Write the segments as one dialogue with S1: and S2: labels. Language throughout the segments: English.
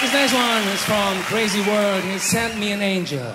S1: This next one is from Crazy World. He sent me an angel.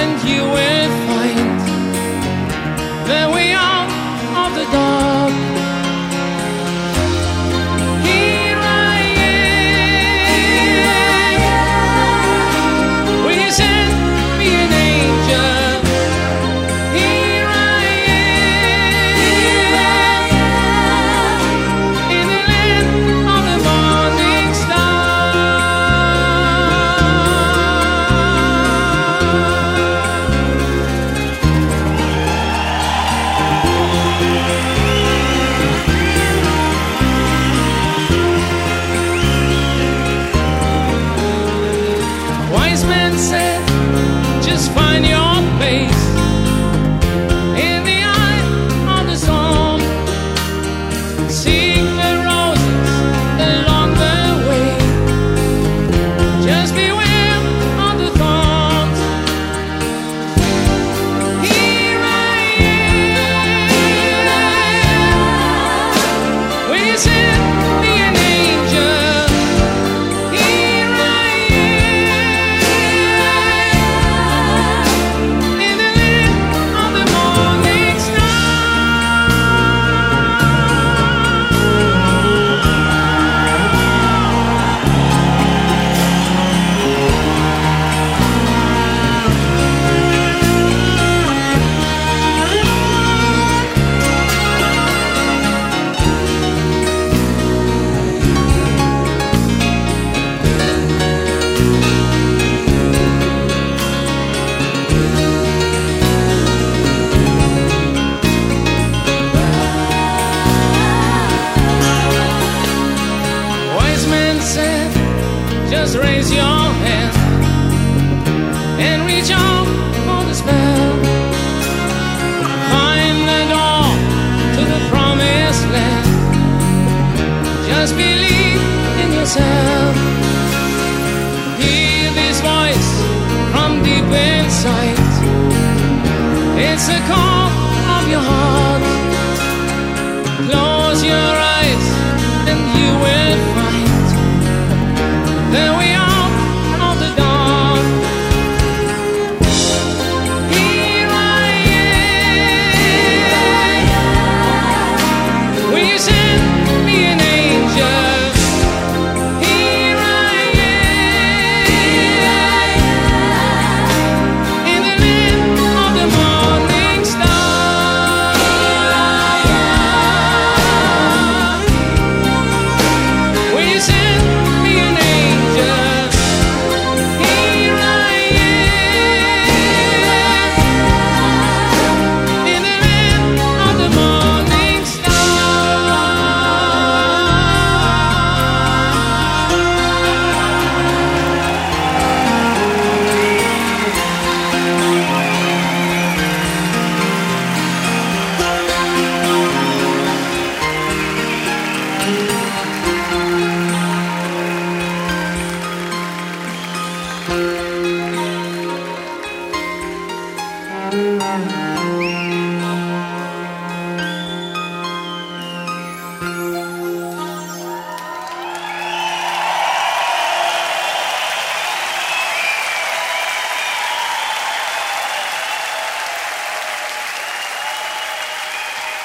S1: and you will find the way out of the dark. Just believe in yourself. Hear this voice from deep inside. It's the call of your heart. Close your eyes